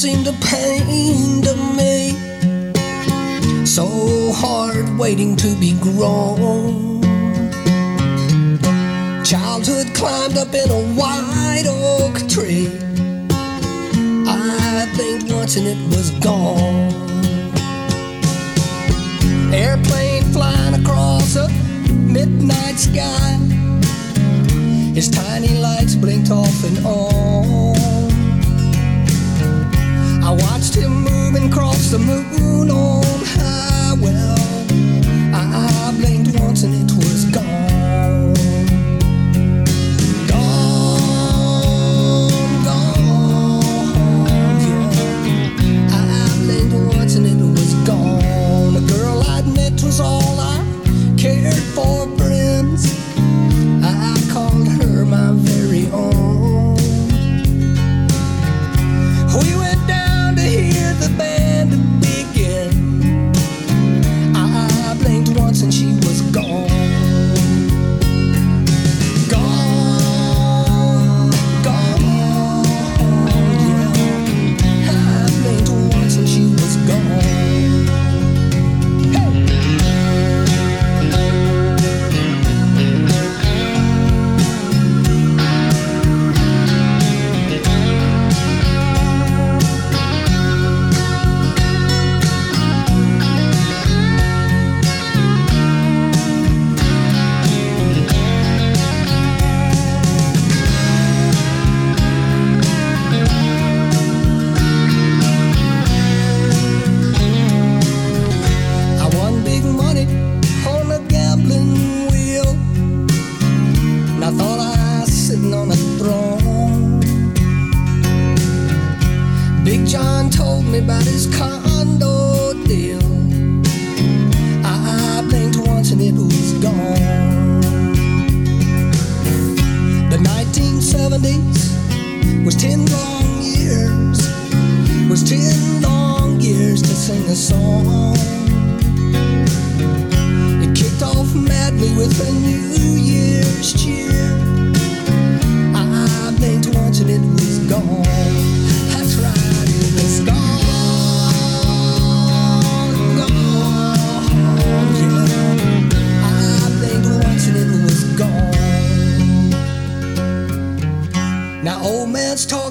seemed a pain to me. So hard waiting to be grown. Childhood climbed up in a white oak tree. I think once and it was gone. Airplane flying across a midnight sky. His tiny lights blinked off and on. I watched him moving across the moon on high. Well, I blinked once and it was gone.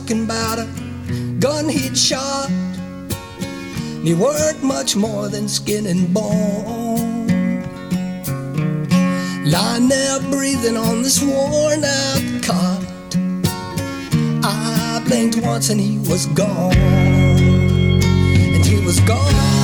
Talking about a gun he'd shot. And He weren't much more than skin and bone. Lying there breathing on this worn out cot. I blinked once and he was gone. And he was gone. gone.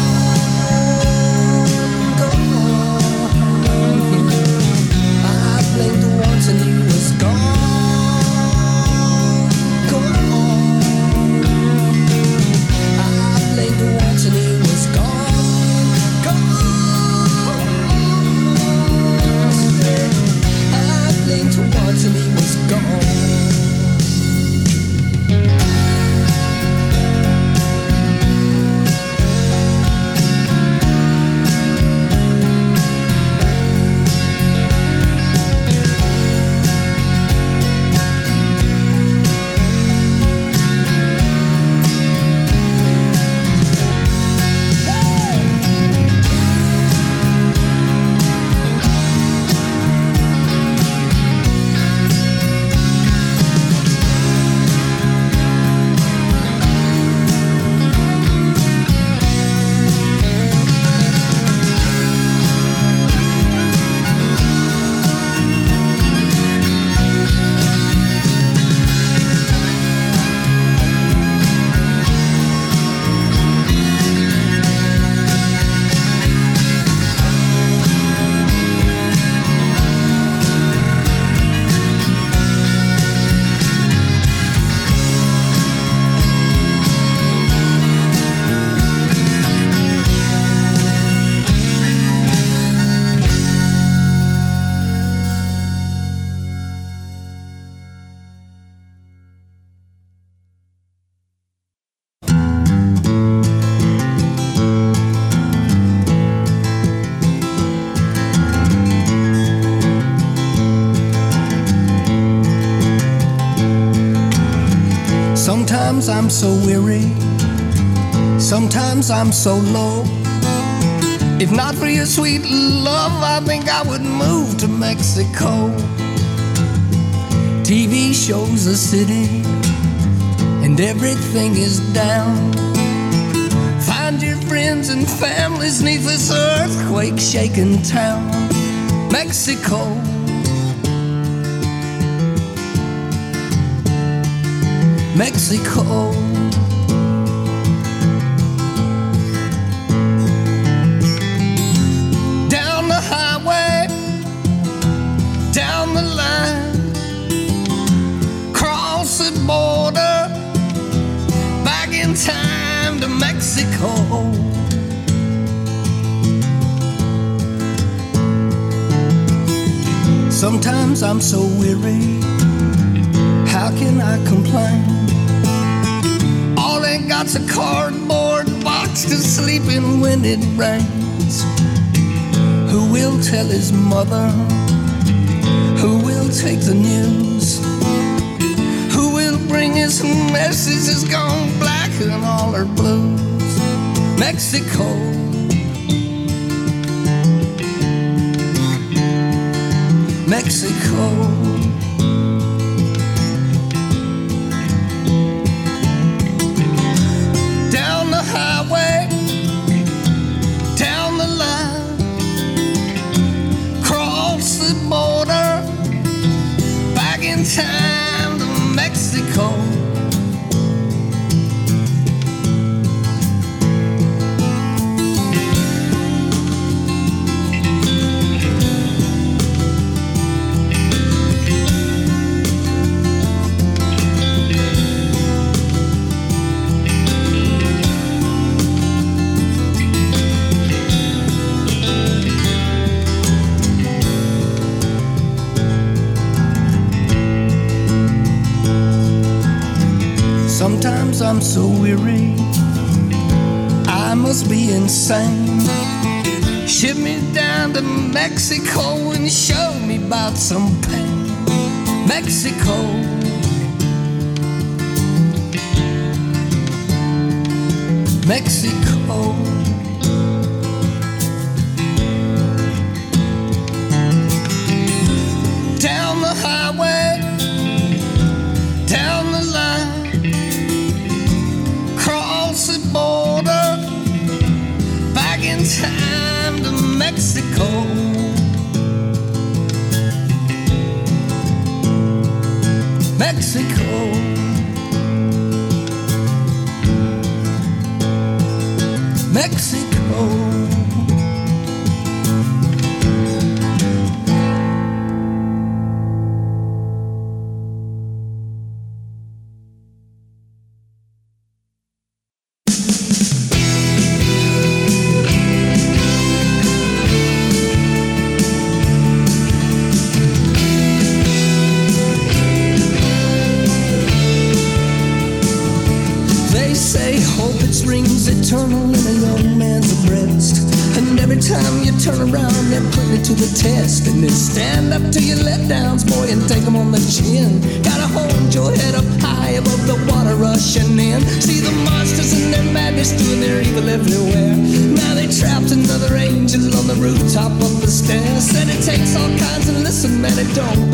Sometimes I'm so weary. Sometimes I'm so low. If not for your sweet love, I think I would move to Mexico. TV shows the city, and everything is down. Find your friends and families neath this earthquake shaken town. Mexico. Mexico. Down the highway, down the line, cross the border, back in time to Mexico. Sometimes I'm so weary. How can I complain? They a cardboard box to sleep in when it rains. Who will tell his mother? Who will take the news? Who will bring his messages gone black and all her blues? Mexico. Mexico. I'm so weary, I must be insane. Ship me down to Mexico and show me about some pain. Mexico. Mexico. Mexico. Mexico. Mexico. don't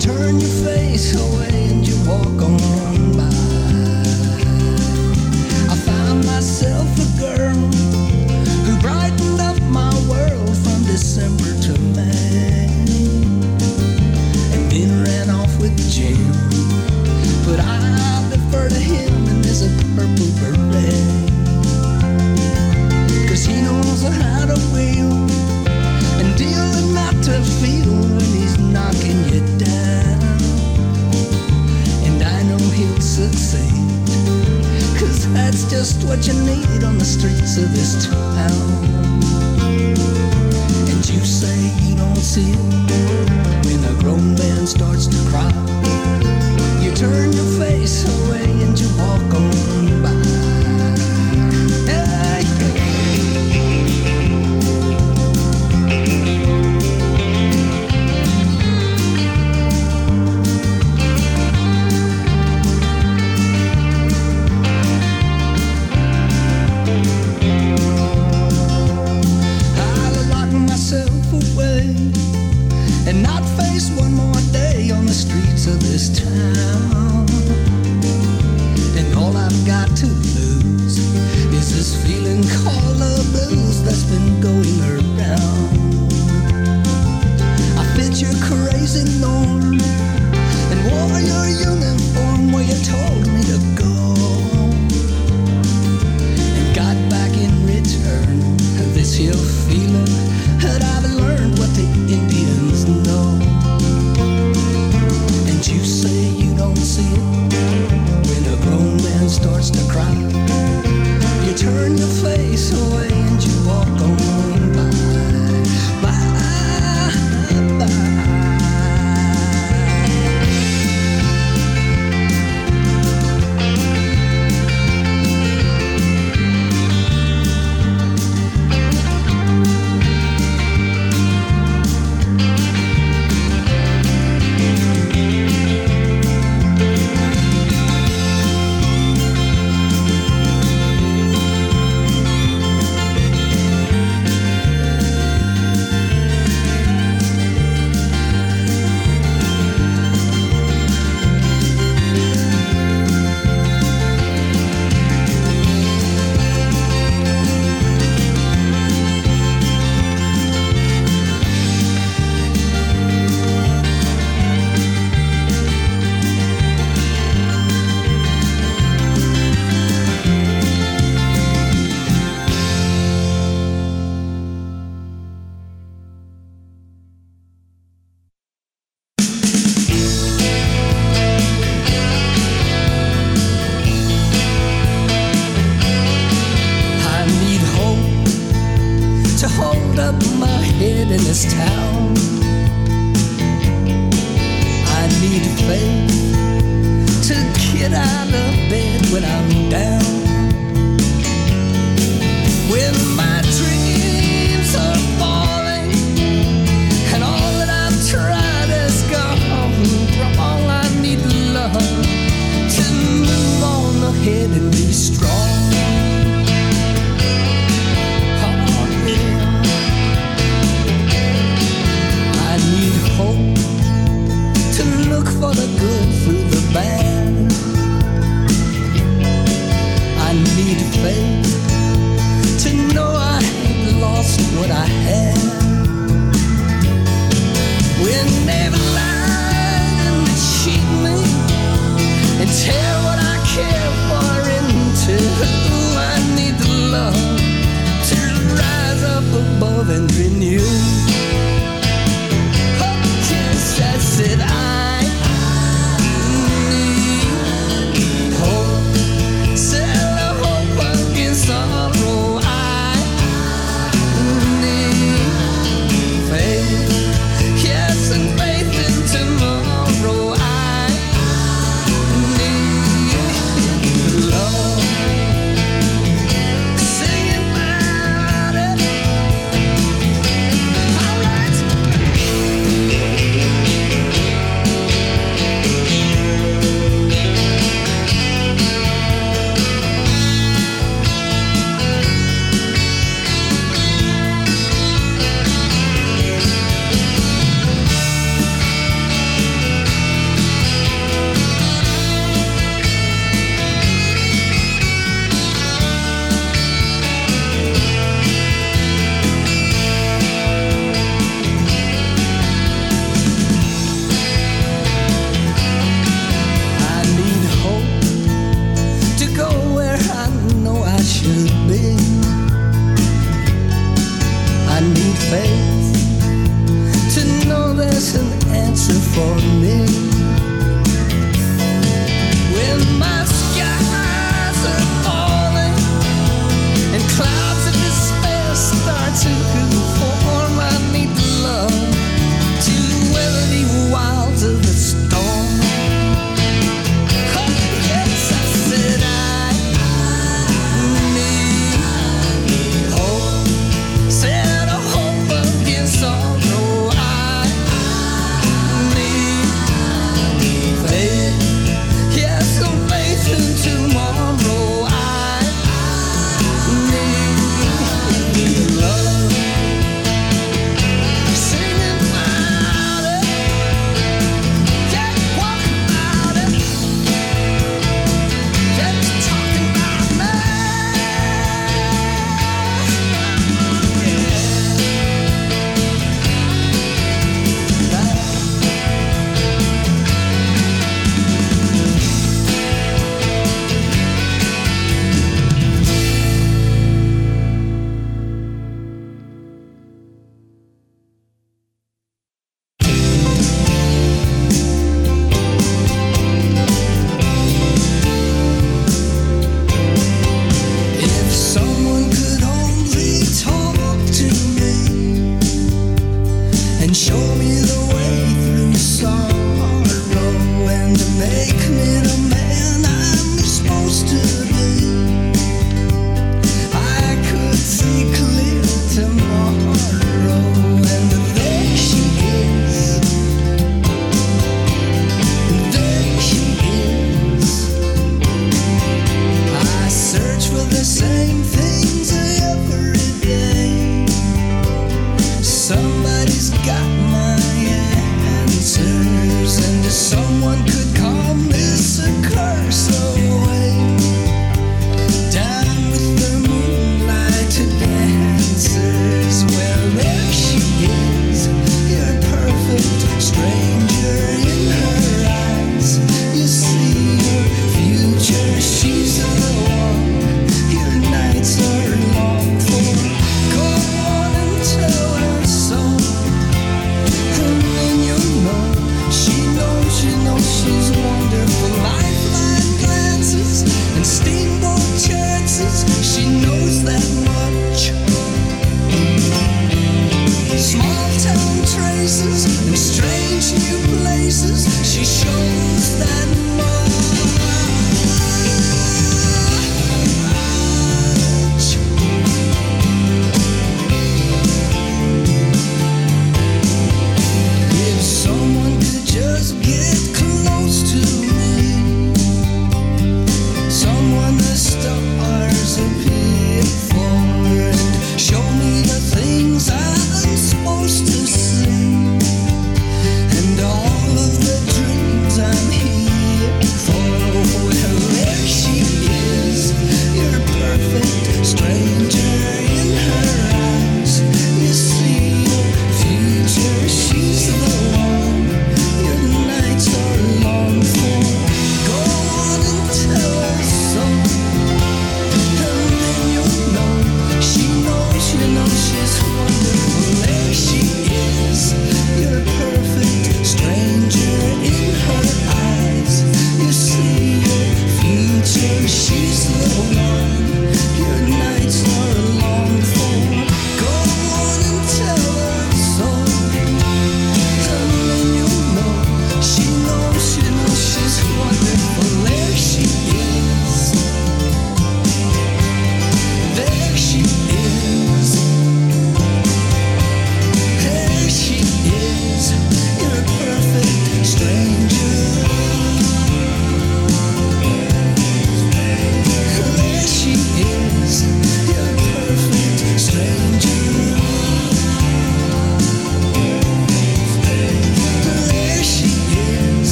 turn your face away and you walk on by. I found myself a girl who brightened up my world from December to May. And then ran off with Jim. But I defer to him and his purple beret. Cause he knows how to wheel and deal and not to That's just what you need on the streets of this town. And you say you don't see it when a grown man starts to cry. You turn your face away and you walk on by.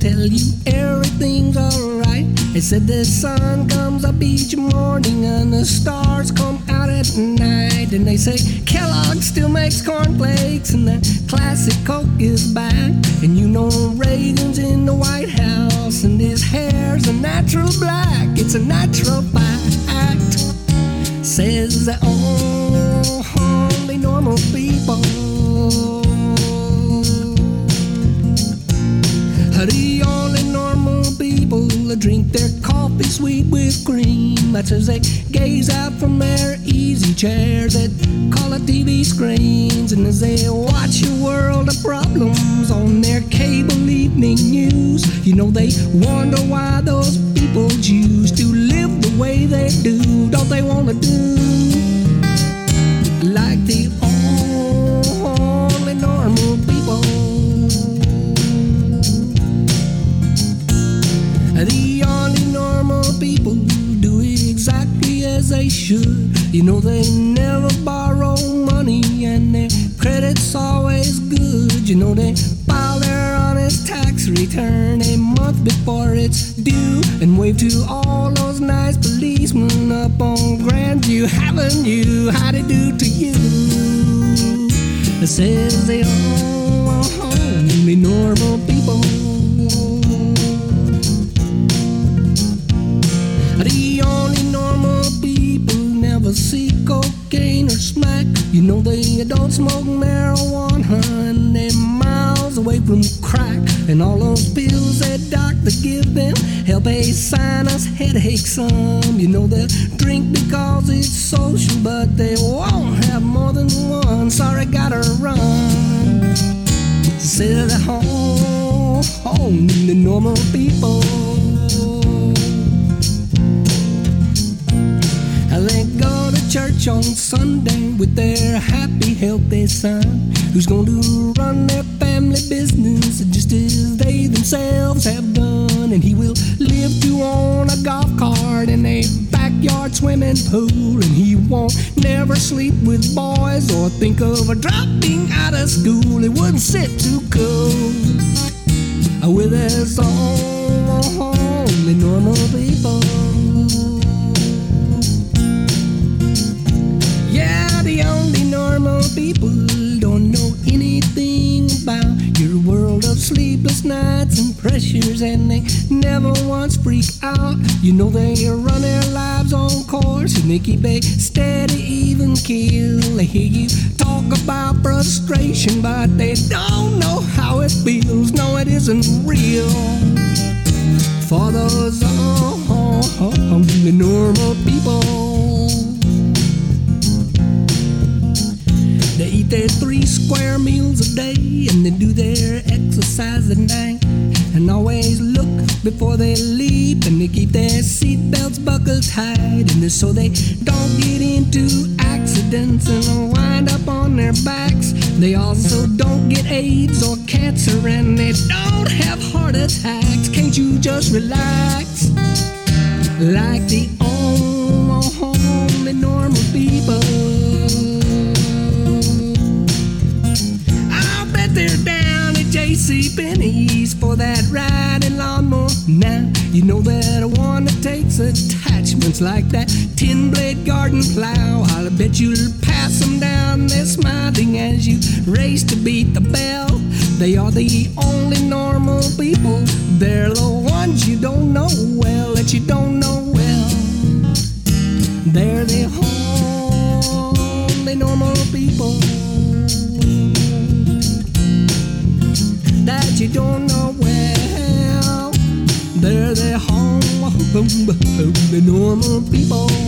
Tell you everything's alright. They said the sun comes up each morning and the stars come out at night. And they say Kellogg still makes cornflakes and the classic Coke is back. And you know Reagan's in the White House and his hair's a natural black. It's a natural fact. Says the only normal people. The only normal people drink their coffee sweet with cream. That's as they gaze out from their easy chairs at color TV screens. And as they watch a world of problems on their cable evening news, you know they wonder why those people choose to live the way they do. Don't they want to do like the should. You know they never borrow money and their credit's always good. You know they file their honest tax return a month before it's due and wave to all those nice policemen up on Grandview Avenue. How they do to you? It says they all only normal people. Know they don't smoke marijuana and they're miles away from crack. And all those pills that doctor give them help a sinus headache some. You know they'll drink because it's social, but they won't have more than one. Sorry, gotta run. Sit at home, home, the normal people. With their happy, healthy son who's going to run their family business just as they themselves have done. And he will live to own a golf cart and a backyard swimming pool. And he won't never sleep with boys or think of dropping out of school. It wouldn't sit too cold with his only normal people. People don't know anything about your world of sleepless nights and pressures, and they never once freak out. You know they run their lives on course and they keep a steady, even keel. They hear you talk about frustration, but they don't know how it feels. No, it isn't real. For those oh, oh, oh, only normal people. They eat their three square meals a day and they do their exercise at night. And always look before they leap and they keep their seatbelts buckled tight. And so they don't get into accidents and wind up on their backs. They also don't get AIDS or cancer and they don't have heart attacks. Can't you just relax? Like the only normal people. They're down at JC Penney's for that riding lawnmower. Now you know that a one that takes attachments like that ten blade garden plow. I'll bet you'll pass them down there smiling as you race to beat the bell. They are the only normal people. They're the ones you don't know well that you don't know well. They're the only normal people that you don't know well. They're the home, the normal people.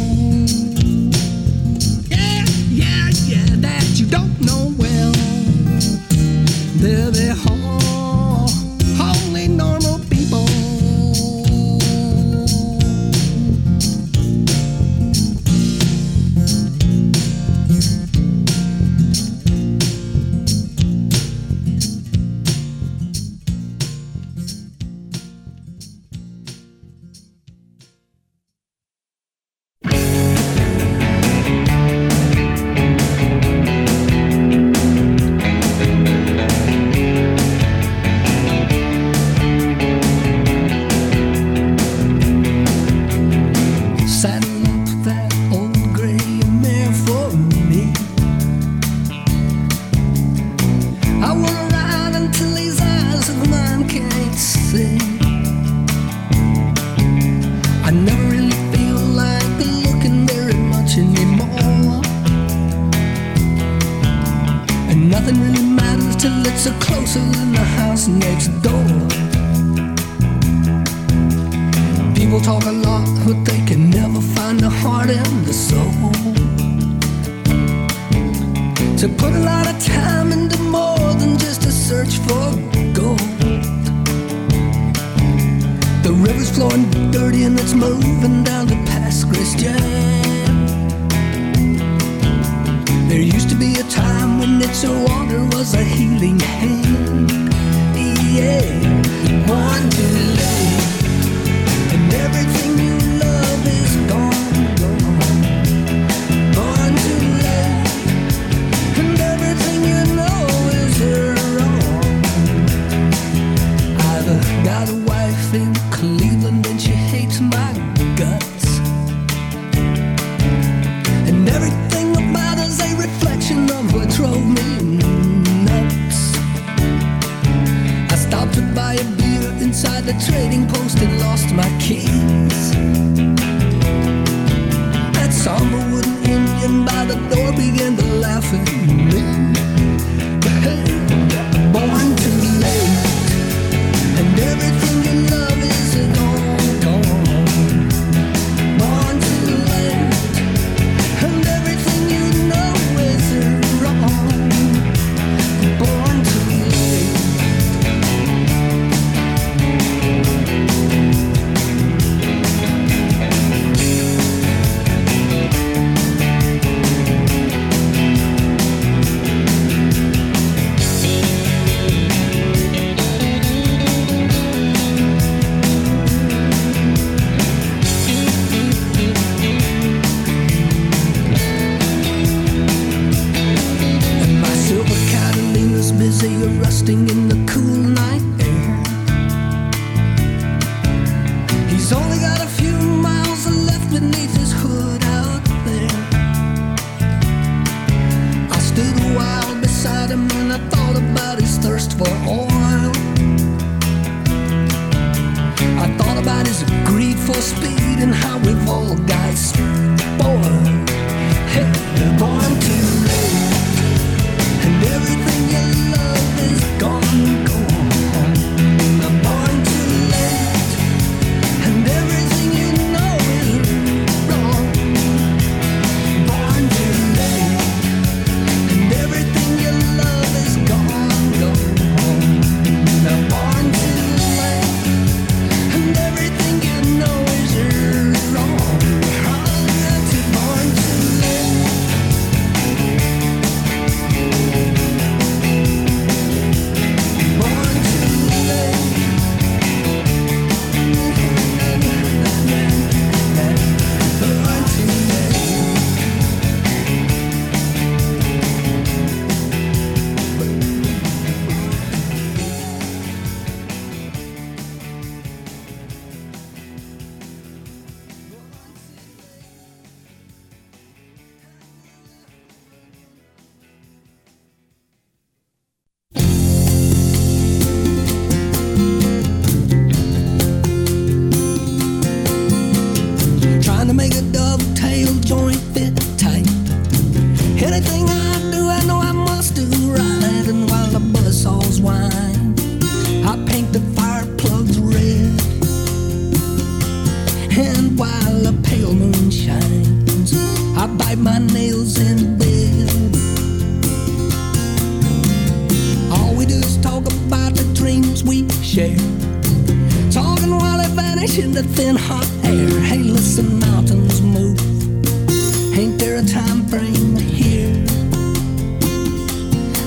a time frame here.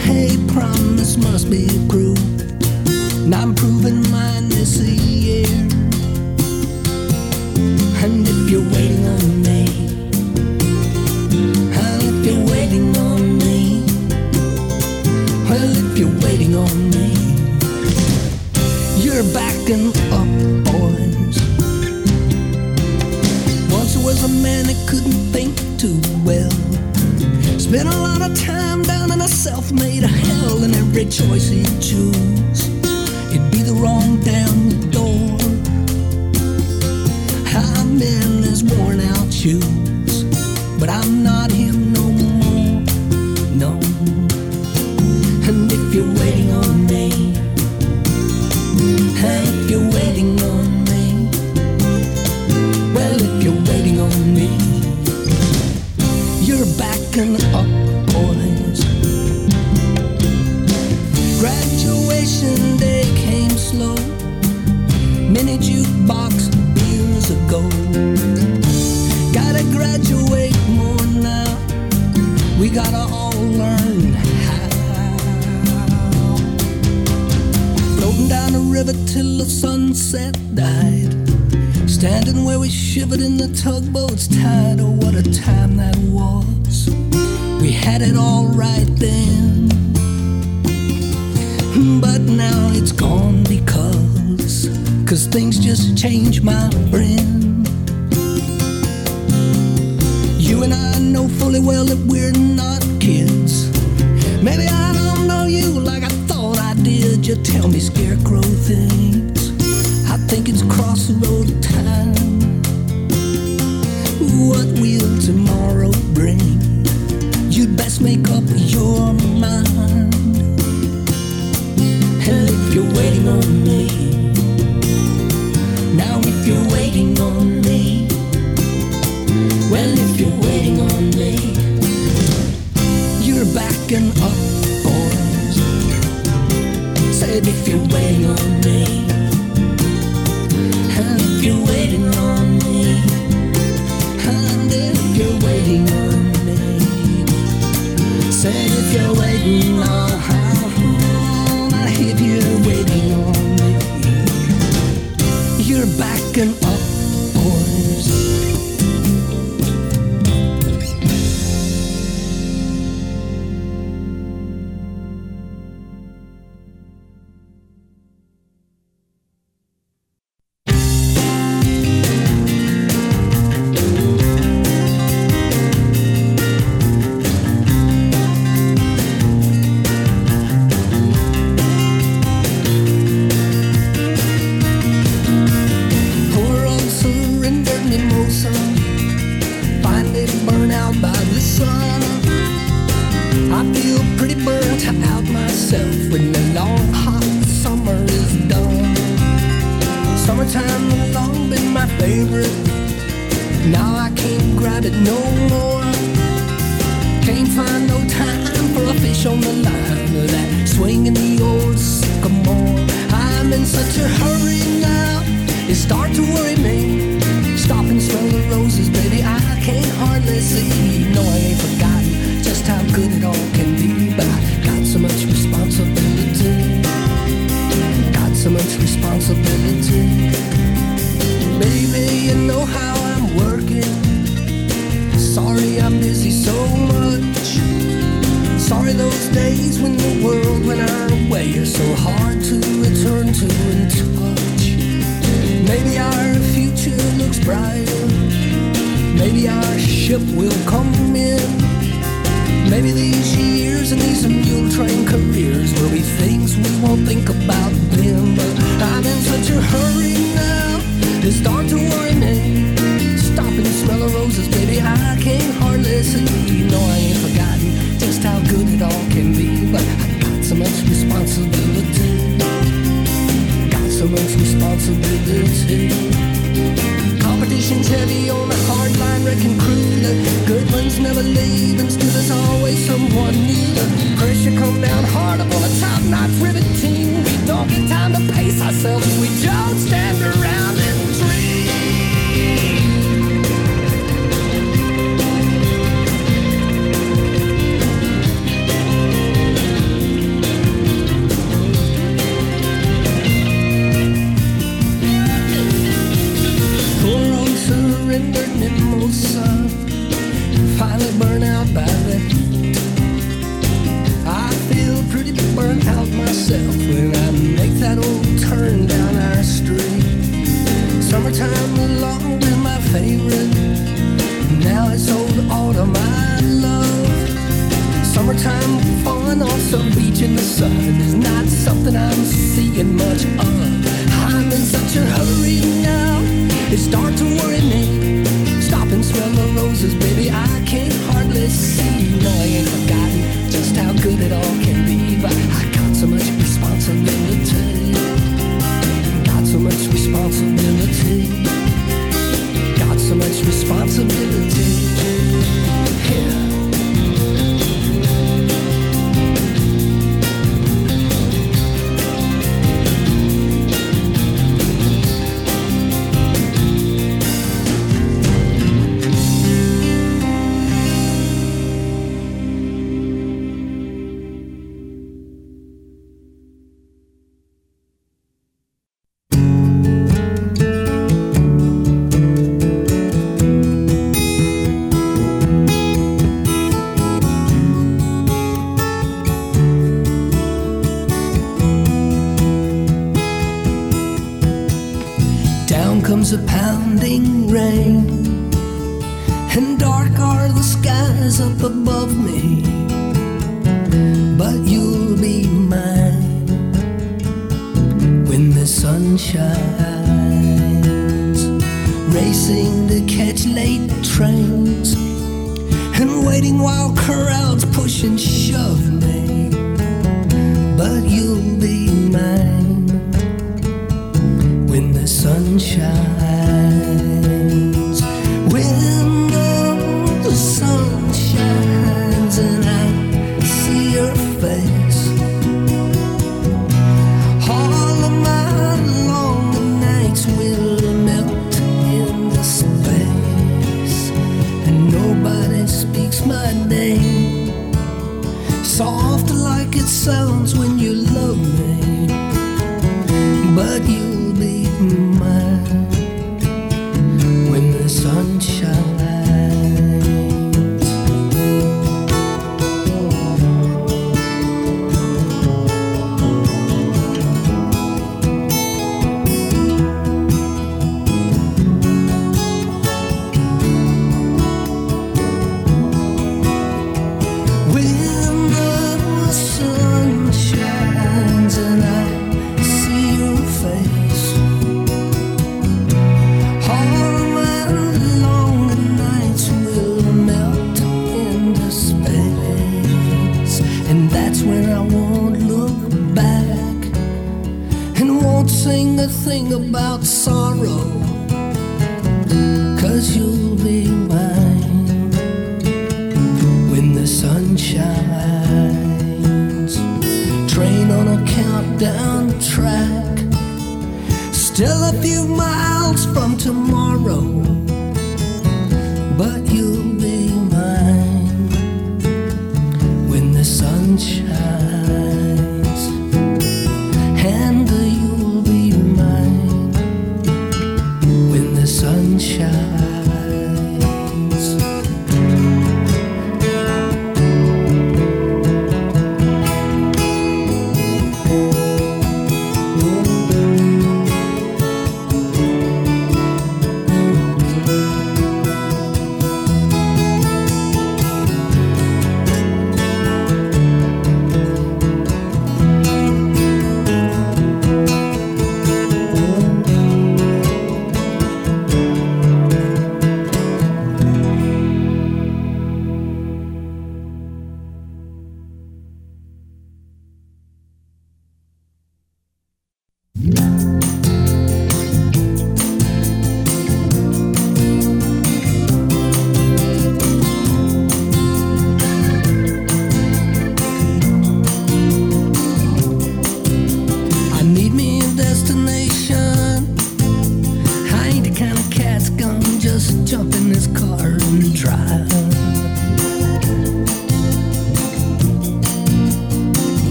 Hey, promise must be proved. Now I'm proving mine this year. And if you're waiting on me, and if you're waiting on me, well, if you're waiting on me, you're backing up, boys. Once was a manic Spent a lot of time down in a self-made hell and every choice he chose. you're waiting on. time to pace ourselves. We don't stand around.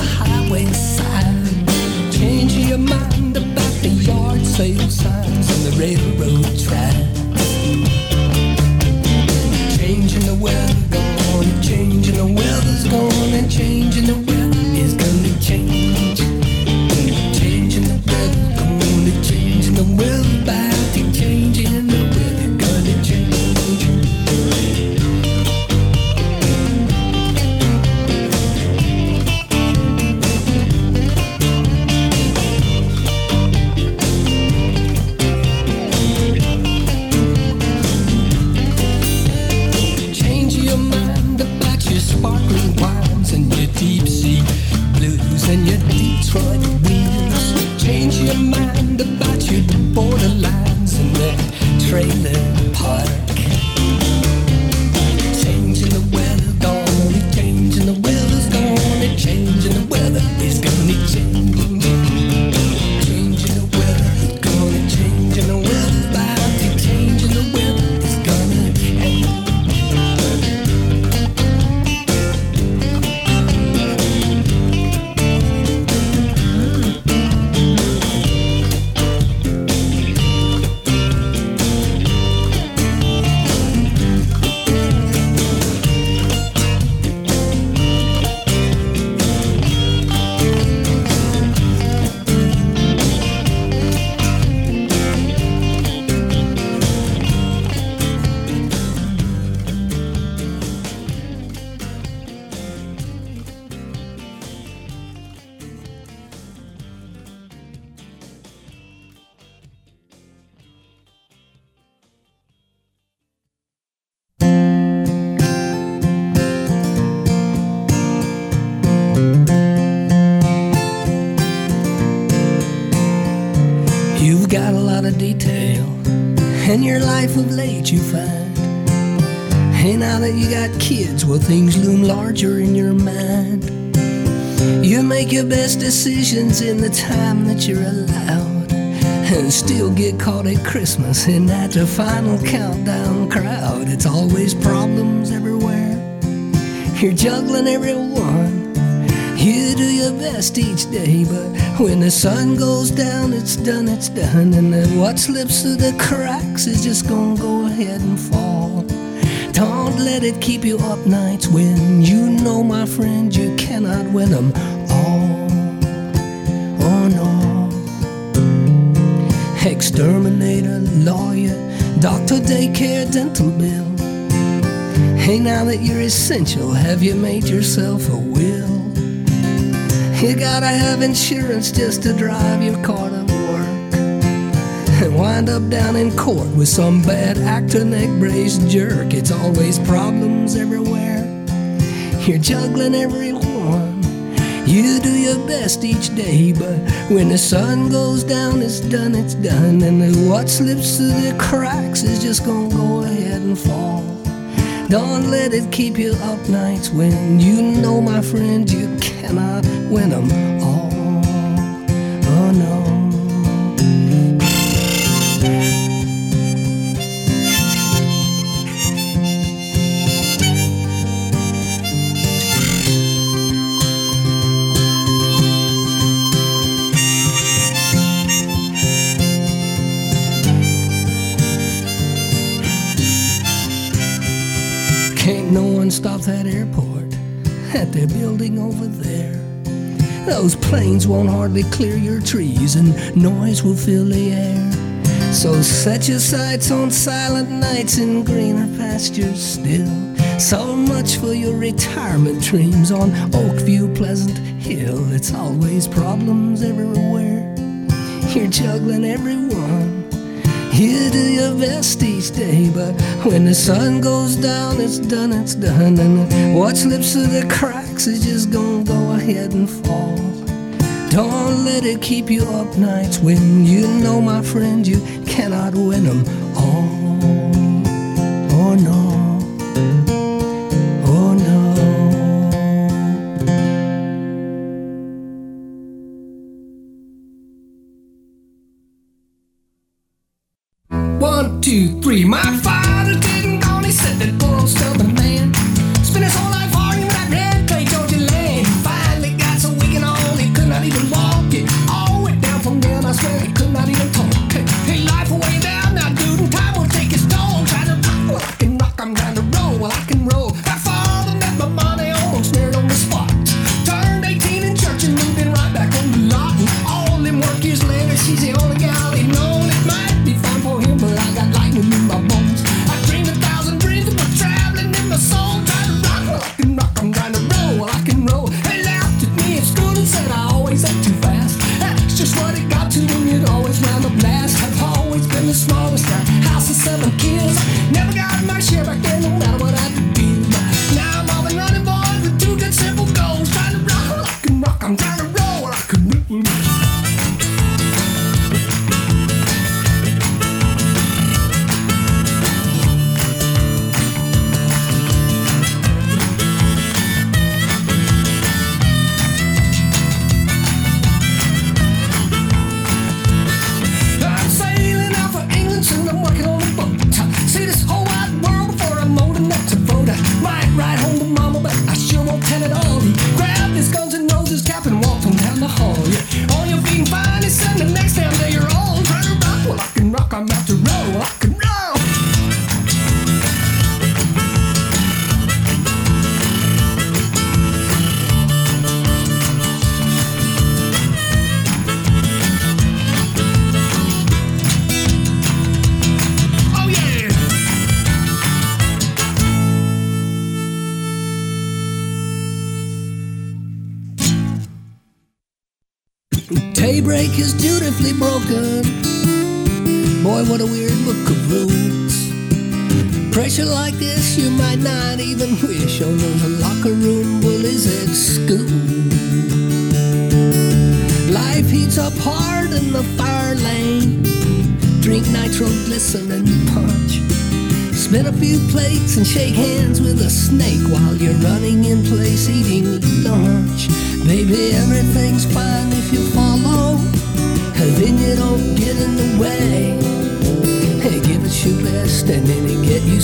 The highway side. Change your mind about the yard sale signs on the railroad decisions in the time that you're allowed, and still get caught at Christmas in that final countdown crowd. It's always problems everywhere. You're juggling everyone. You do your best each day, but when the sun goes down, it's done, it's done. And then what slips through the cracks is just gonna go ahead and fall. Don't let it keep you up nights when you know, my friend, you cannot win them. Exterminator, lawyer, doctor, daycare, dental bill. Hey, now that you're essential, have you made yourself a will? You gotta have insurance just to drive your car to work. And wind up down in court with some bad actor, neck brace jerk. It's always problems everywhere. You're juggling everyone. You do your best each day, but when the sun goes down, it's done, it's done. And what slips through the cracks is just gonna go ahead and fall. Don't let it keep you up nights when you know, my friend, you cannot win them Stop that airport, at their building over there. Those planes won't hardly clear your trees, and noise will fill the air. So set your sights on silent nights and greener pastures still. So much for your retirement dreams on Oakview Pleasant Hill. It's always problems everywhere. You're juggling everyone you do your best each day, but when the sun goes down, it's done, it's done. And what slips through the cracks is just gonna go ahead and fall. Don't let it keep you up nights when you know, my friend, you cannot win them all. One, two, three, my five.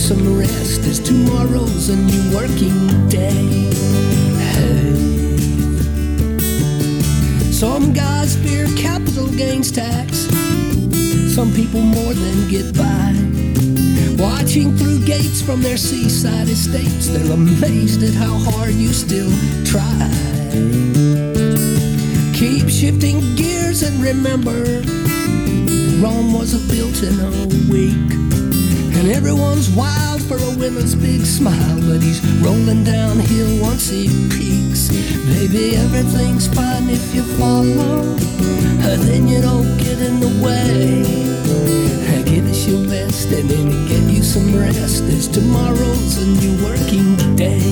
some rest as tomorrow's a new working day. Hey. Some guys fear capital gains tax. Some people more than get by. Watching through gates from their seaside estates, they're amazed at how hard you still try. Keep shifting gears and remember, Rome wasn't built in a week. And everyone's wild for a woman's big smile, but he's rolling downhill once he peaks. Baby, everything's fine if you follow, then you don't get in the way. Give us your best and then get you some rest, as tomorrow's a new working day.